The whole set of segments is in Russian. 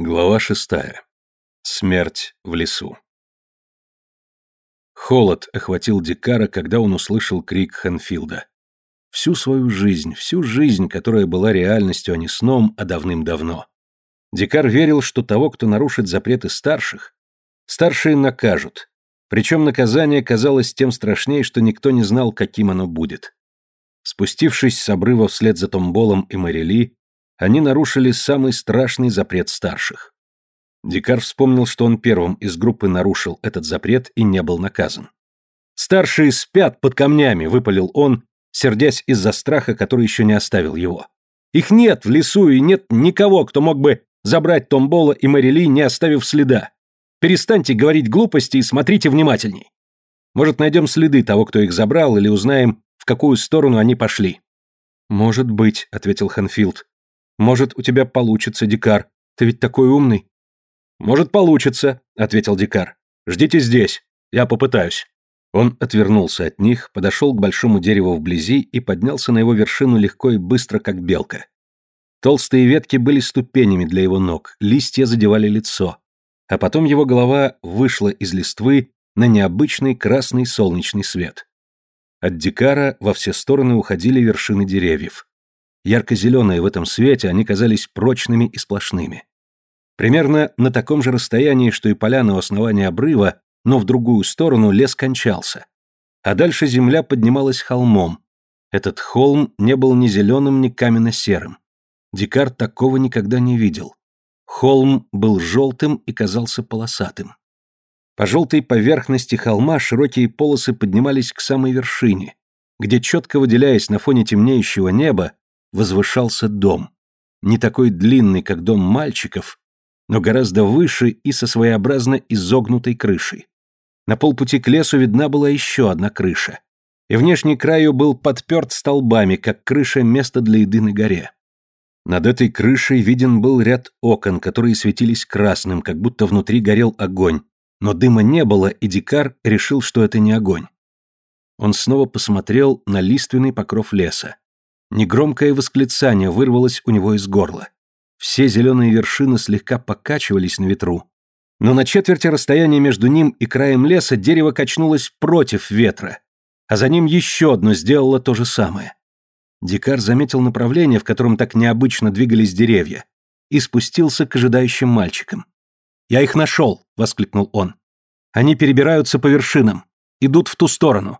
Глава шестая. Смерть в лесу. Холод охватил Дикара, когда он услышал крик Хэнфилда. Всю свою жизнь, всю жизнь, которая была реальностью, а не сном, а давным-давно. Дикар верил, что того, кто нарушит запреты старших, старшие накажут, причем наказание казалось тем страшнее, что никто не знал, каким оно будет. Спустившись с обрыва вслед за Томболом и Марили, они нарушили самый страшный запрет старших. Дикар вспомнил, что он первым из группы нарушил этот запрет и не был наказан. «Старшие спят под камнями», — выпалил он, сердясь из-за страха, который еще не оставил его. «Их нет в лесу и нет никого, кто мог бы забрать Томбола и Мэрили, не оставив следа. Перестаньте говорить глупости и смотрите внимательней. Может, найдем следы того, кто их забрал, или узнаем, в какую сторону они пошли». «Может быть», — ответил Ханфилд. Может, у тебя получится, Дикар. Ты ведь такой умный. Может, получится, ответил Дикар. Ждите здесь. Я попытаюсь. Он отвернулся от них, подошел к большому дереву вблизи и поднялся на его вершину легко и быстро, как белка. Толстые ветки были ступенями для его ног, листья задевали лицо. А потом его голова вышла из листвы на необычный красный солнечный свет. От Дикара во все стороны уходили вершины деревьев. Ярко-зеленые в этом свете, они казались прочными и сплошными. Примерно на таком же расстоянии, что и поляна у основания обрыва, но в другую сторону лес кончался. А дальше земля поднималась холмом. Этот холм не был ни зеленым, ни каменно-серым. Дикар такого никогда не видел. Холм был желтым и казался полосатым. По желтой поверхности холма широкие полосы поднимались к самой вершине, где, четко выделяясь на фоне темнеющего неба, возвышался дом. Не такой длинный, как дом мальчиков, но гораздо выше и со своеобразно изогнутой крышей. На полпути к лесу видна была еще одна крыша. И внешний край ее был подперт столбами, как крыша места для еды на горе. Над этой крышей виден был ряд окон, которые светились красным, как будто внутри горел огонь, но дыма не было, и Дикар решил, что это не огонь. Он снова посмотрел на лиственный покров леса. Негромкое восклицание вырвалось у него из горла. Все зеленые вершины слегка покачивались на ветру. Но на четверти расстояния между ним и краем леса дерево качнулось против ветра, а за ним еще одно сделало то же самое. Дикар заметил направление, в котором так необычно двигались деревья, и спустился к ожидающим мальчикам. «Я их нашел!» — воскликнул он. «Они перебираются по вершинам, идут в ту сторону».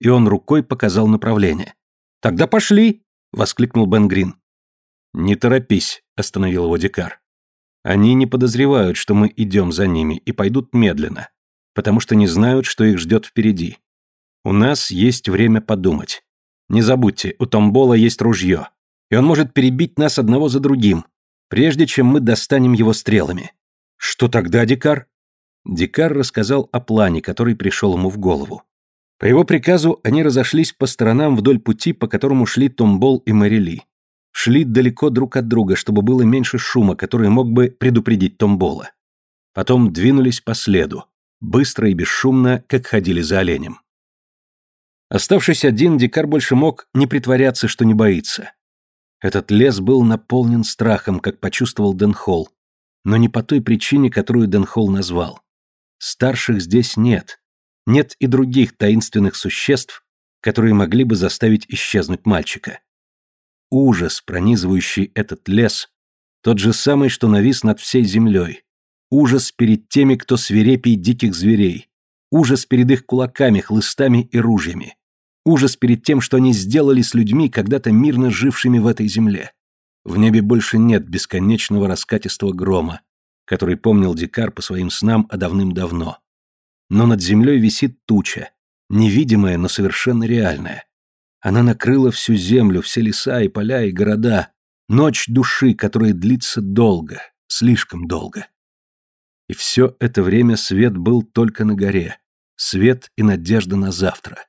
И он рукой показал направление. «Тогда пошли!» — воскликнул Бен Грин. «Не торопись», — остановил его Дикар. «Они не подозревают, что мы идем за ними, и пойдут медленно, потому что не знают, что их ждет впереди. У нас есть время подумать. Не забудьте, у Томбола есть ружье, и он может перебить нас одного за другим, прежде чем мы достанем его стрелами. Что тогда, Дикар?» Дикар рассказал о плане, который пришел ему в голову. По его приказу они разошлись по сторонам вдоль пути, по которому шли Томбол и Мэрили. Шли далеко друг от друга, чтобы было меньше шума, который мог бы предупредить Томбола. Потом двинулись по следу, быстро и бесшумно, как ходили за оленем. Оставшись один, Дикар больше мог не притворяться, что не боится. Этот лес был наполнен страхом, как почувствовал Денхолл, но не по той причине, которую Денхолл назвал. Старших здесь нет, нет и других таинственных существ, которые могли бы заставить исчезнуть мальчика. Ужас, пронизывающий этот лес, тот же самый, что навис над всей землей. Ужас перед теми, кто свирепей диких зверей. Ужас перед их кулаками, хлыстами и ружьями. Ужас перед тем, что они сделали с людьми, когда-то мирно жившими в этой земле. В небе больше нет бесконечного раскатистого грома, который помнил Дикар по своим снам о давным-давно но над землей висит туча, невидимая, но совершенно реальная. Она накрыла всю землю, все леса и поля и города, ночь души, которая длится долго, слишком долго. И все это время свет был только на горе, свет и надежда на завтра.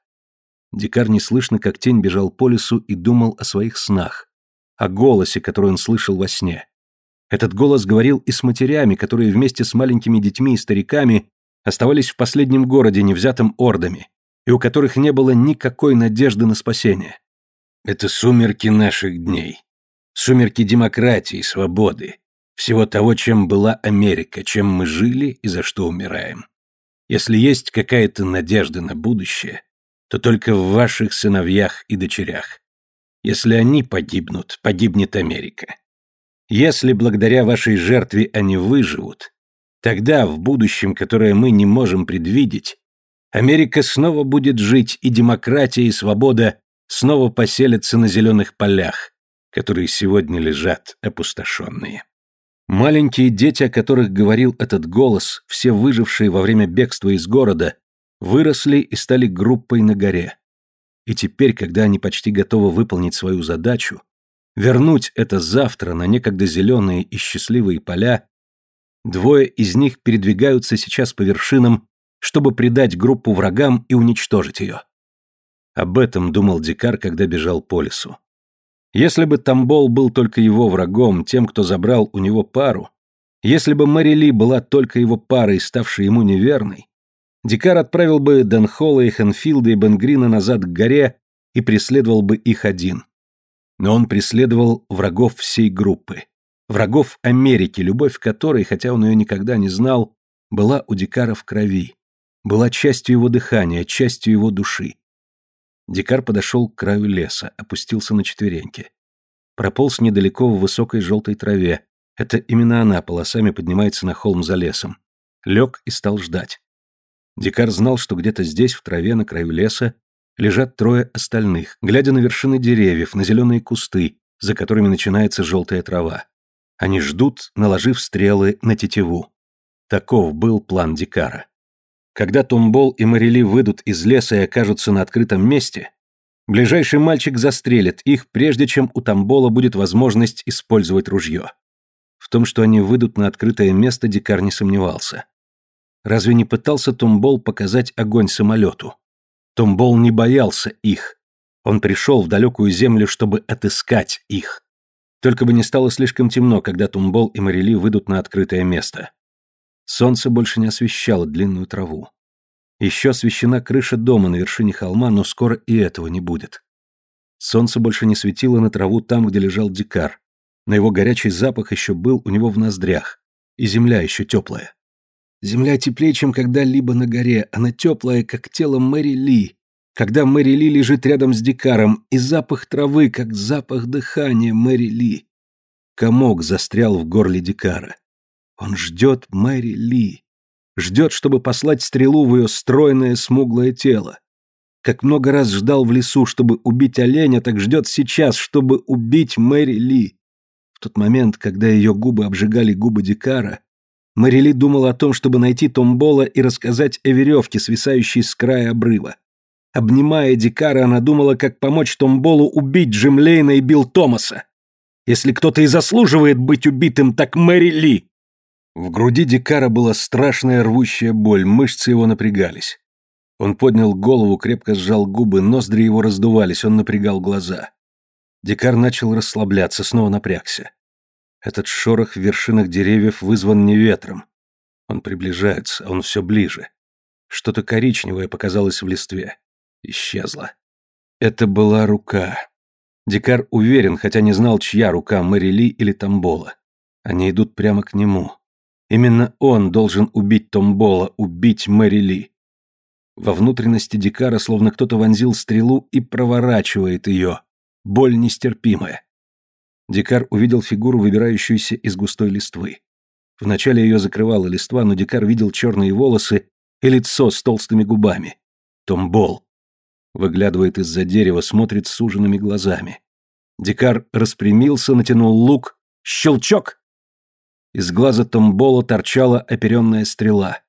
Дикар неслышно, как тень, бежал по лесу и думал о своих снах, о голосе, который он слышал во сне. Этот голос говорил и с матерями, которые вместе с маленькими детьми и стариками оставались в последнем городе, не взятом ордами, и у которых не было никакой надежды на спасение. Это сумерки наших дней. Сумерки демократии, свободы. Всего того, чем была Америка, чем мы жили и за что умираем. Если есть какая-то надежда на будущее, то только в ваших сыновьях и дочерях. Если они погибнут, погибнет Америка. Если благодаря вашей жертве они выживут, тогда, в будущем, которое мы не можем предвидеть, Америка снова будет жить, и демократия и свобода снова поселятся на зеленых полях, которые сегодня лежат опустошенные. Маленькие дети, о которых говорил этот голос, все выжившие во время бегства из города, выросли и стали группой на горе. И теперь, когда они почти готовы выполнить свою задачу, вернуть это завтра на некогда зеленые и счастливые поля, двое из них передвигаются сейчас по вершинам, чтобы предать группу врагам и уничтожить ее. Об этом думал Дикар, когда бежал по лесу. Если бы Тамбол был только его врагом, тем, кто забрал у него пару, если бы Мэри Ли была только его парой, ставшей ему неверной, Дикар отправил бы Денхола и Хенфилда и Бенгрина назад к горе и преследовал бы их один. Но он преследовал врагов всей группы. Врагов Америки, любовь которой, хотя он ее никогда не знал, была у Дикара в крови. Была частью его дыхания, частью его души. Дикар подошел к краю леса, опустился на четвереньки. Прополз недалеко в высокой желтой траве. Это именно она полосами поднимается на холм за лесом. Лег и стал ждать. Дикар знал, что где-то здесь, в траве, на краю леса, лежат трое остальных, глядя на вершины деревьев, на зеленые кусты, за которыми начинается желтая трава. Они ждут, наложив стрелы на тетиву. Таков был план Дикара. Когда Тумбол и Марили выйдут из леса и окажутся на открытом месте, ближайший мальчик застрелит их, прежде чем у Тамбола будет возможность использовать ружье. В том, что они выйдут на открытое место, Дикар не сомневался. Разве не пытался Тумбол показать огонь самолету? Тумбол не боялся их. Он пришел в далекую землю, чтобы отыскать их. Только бы не стало слишком темно, когда Тумбол и Марили выйдут на открытое место. Солнце больше не освещало длинную траву. Еще освещена крыша дома на вершине холма, но скоро и этого не будет. Солнце больше не светило на траву там, где лежал дикар. Но его горячий запах еще был у него в ноздрях. И земля еще теплая. Земля теплее, чем когда-либо на горе, она теплая, как тело Мэри Ли, когда Мэри Ли лежит рядом с Дикаром, и запах травы, как запах дыхания Мэри Ли. Комок застрял в горле Дикара. Он ждет Мэри Ли. Ждет, чтобы послать стрелу в ее стройное смуглое тело. Как много раз ждал в лесу, чтобы убить оленя, так ждет сейчас, чтобы убить Мэри Ли. В тот момент, когда ее губы обжигали губы Дикара, Марили думала о том, чтобы найти Томбола и рассказать о веревке, свисающей с края обрыва. Обнимая Дикара, она думала, как помочь Томболу убить Джим Лейна и Билл Томаса. Если кто-то и заслуживает быть убитым, так Мэри Ли. В груди Дикара была страшная рвущая боль, мышцы его напрягались. Он поднял голову, крепко сжал губы, ноздри его раздувались, он напрягал глаза. Дикар начал расслабляться, снова напрягся. Этот шорох в вершинах деревьев вызван не ветром. Он приближается, он все ближе. Что-то коричневое показалось в листве. Исчезло. Это была рука. Дикар уверен, хотя не знал, чья рука, Мэри Ли или Тамбола. Они идут прямо к нему. Именно он должен убить Томбола, убить Мэри Ли. Во внутренности Дикара словно кто-то вонзил стрелу и проворачивает ее. Боль нестерпимая. Дикар увидел фигуру, выбирающуюся из густой листвы. Вначале ее закрывала листва, но Дикар видел черные волосы и лицо с толстыми губами. Томбол. Выглядывает из-за дерева, смотрит суженными глазами. Дикар распрямился, натянул лук. Щелчок! Из глаза Томбола торчала оперенная стрела.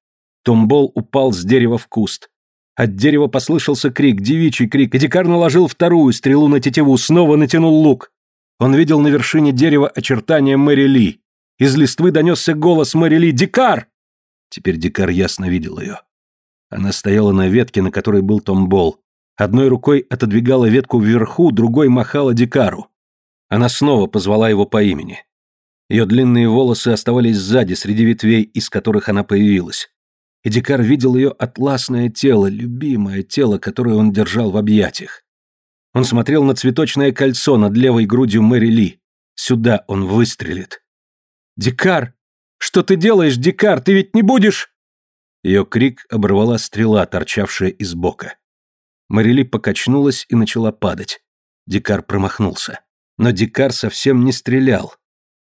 Томбол упал с дерева в куст. От дерева послышался крик, девичий крик, и Дикар наложил вторую стрелу на тетиву, снова натянул лук. Он видел на вершине дерева очертания Мэри Ли. Из листвы донесся голос Мэри Ли «Дикар!». Теперь Дикар ясно видел ее. Она стояла на ветке, на которой был Томбол. Одной рукой отодвигала ветку вверху, другой махала Дикару. Она снова позвала его по имени. Ее длинные волосы оставались сзади, среди ветвей, из которых она появилась. И Дикар видел ее атласное тело, любимое тело, которое он держал в объятиях. Он смотрел на цветочное кольцо над левой грудью Мэри Ли. Сюда он выстрелит. Дикар! Что ты делаешь, Дикар? Ты ведь не будешь...» Ее крик оборвала стрела, торчавшая из бока. Марили покачнулась и начала падать. Дикар промахнулся. Но Дикар совсем не стрелял.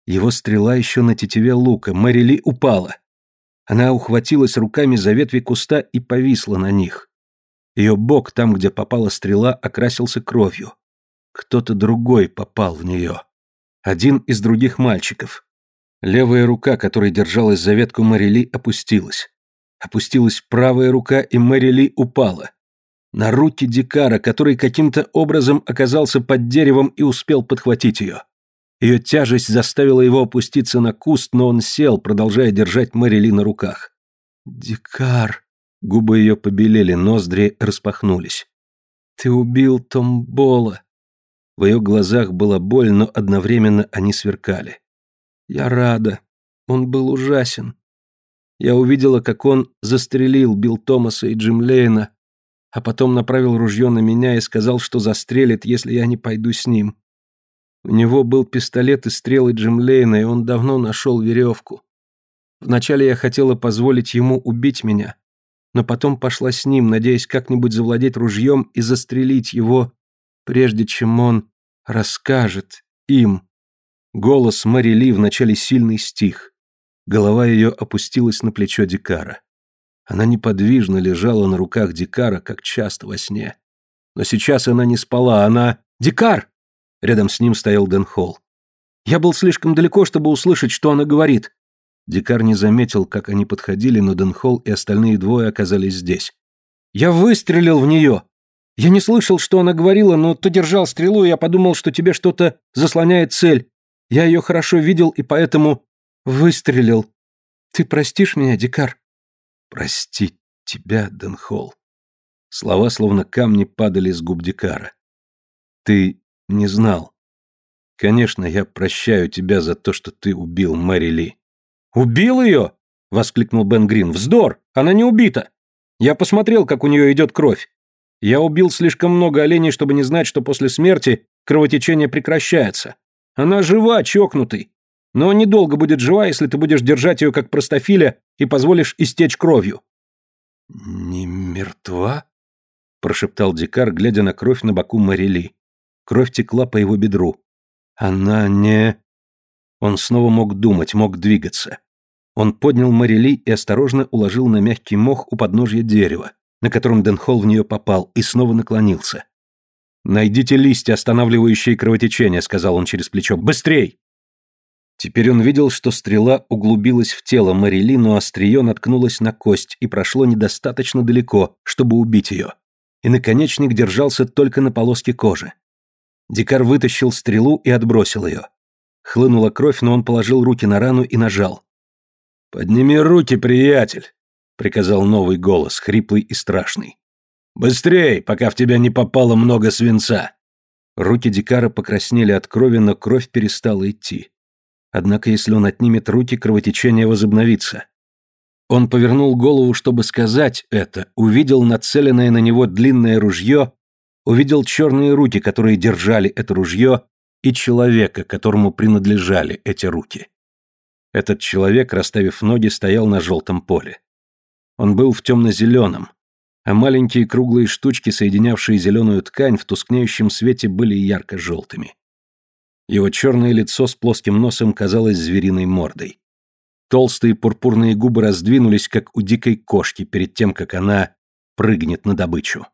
Его стрела еще на тетиве лука. Марили упала. Она ухватилась руками за ветви куста и повисла на них. Ее бок, там, где попала стрела, окрасился кровью. Кто-то другой попал в нее. Один из других мальчиков. Левая рука, которой держалась за ветку Марили, опустилась. Опустилась правая рука, и Мэрили упала. На руки Дикара, который каким-то образом оказался под деревом и успел подхватить ее. Ее тяжесть заставила его опуститься на куст, но он сел, продолжая держать Мэрили на руках. «Дикар!» Губы ее побелели, ноздри распахнулись. «Ты убил Томбола!» В ее глазах была боль, но одновременно они сверкали. «Я рада. Он был ужасен. Я увидела, как он застрелил Билл Томаса и Джим Лейна, а потом направил ружье на меня и сказал, что застрелит, если я не пойду с ним. У него был пистолет и стрелы Джим Лейна, и он давно нашел веревку. Вначале я хотела позволить ему убить меня, но потом пошла с ним, надеясь как-нибудь завладеть ружьем и застрелить его, прежде чем он расскажет им. Голос Мари Ли вначале сильный стих. Голова ее опустилась на плечо Дикара. Она неподвижно лежала на руках Дикара, как часто во сне. Но сейчас она не спала, она... «Дикар!» Рядом с ним стоял Дэн Холл. «Я был слишком далеко, чтобы услышать, что она говорит». Дикар не заметил, как они подходили, но Дэн Холл и остальные двое оказались здесь. «Я выстрелил в нее!» «Я не слышал, что она говорила, но ты держал стрелу, и я подумал, что тебе что-то заслоняет цель. Я ее хорошо видел, и поэтому Выстрелил. Ты простишь меня, Дикар? Простить тебя, Денхол. Слова словно камни падали с губ Дикара. Ты не знал. Конечно, я прощаю тебя за то, что ты убил Мэри Ли. Убил ее? Воскликнул Бен Грин. Вздор! Она не убита. Я посмотрел, как у нее идет кровь. Я убил слишком много оленей, чтобы не знать, что после смерти кровотечение прекращается. Она жива, чокнутый но недолго будет жива, если ты будешь держать ее как простофиля и позволишь истечь кровью». «Не мертва?» – прошептал Дикар, глядя на кровь на боку Марили. Кровь текла по его бедру. «Она не...» Он снова мог думать, мог двигаться. Он поднял Марили и осторожно уложил на мягкий мох у подножья дерева, на котором Денхол в нее попал, и снова наклонился. «Найдите листья, останавливающие кровотечение», — сказал он через плечо. «Быстрей!» Теперь он видел, что стрела углубилась в тело Марили, но острие наткнулось на кость и прошло недостаточно далеко, чтобы убить ее. И наконечник держался только на полоске кожи. Дикар вытащил стрелу и отбросил ее. Хлынула кровь, но он положил руки на рану и нажал. «Подними руки, приятель!» — приказал новый голос, хриплый и страшный. «Быстрей, пока в тебя не попало много свинца!» Руки Дикара покраснели от крови, но кровь перестала идти. Однако если он отнимет руки, кровотечение возобновится. Он повернул голову, чтобы сказать это, увидел нацеленное на него длинное ружье, увидел черные руки, которые держали это ружье, и человека, которому принадлежали эти руки. Этот человек, расставив ноги, стоял на желтом поле. Он был в темно-зеленом, а маленькие круглые штучки, соединявшие зеленую ткань, в тускнеющем свете были ярко-желтыми. Его черное лицо с плоским носом казалось звериной мордой. Толстые пурпурные губы раздвинулись, как у дикой кошки, перед тем, как она прыгнет на добычу.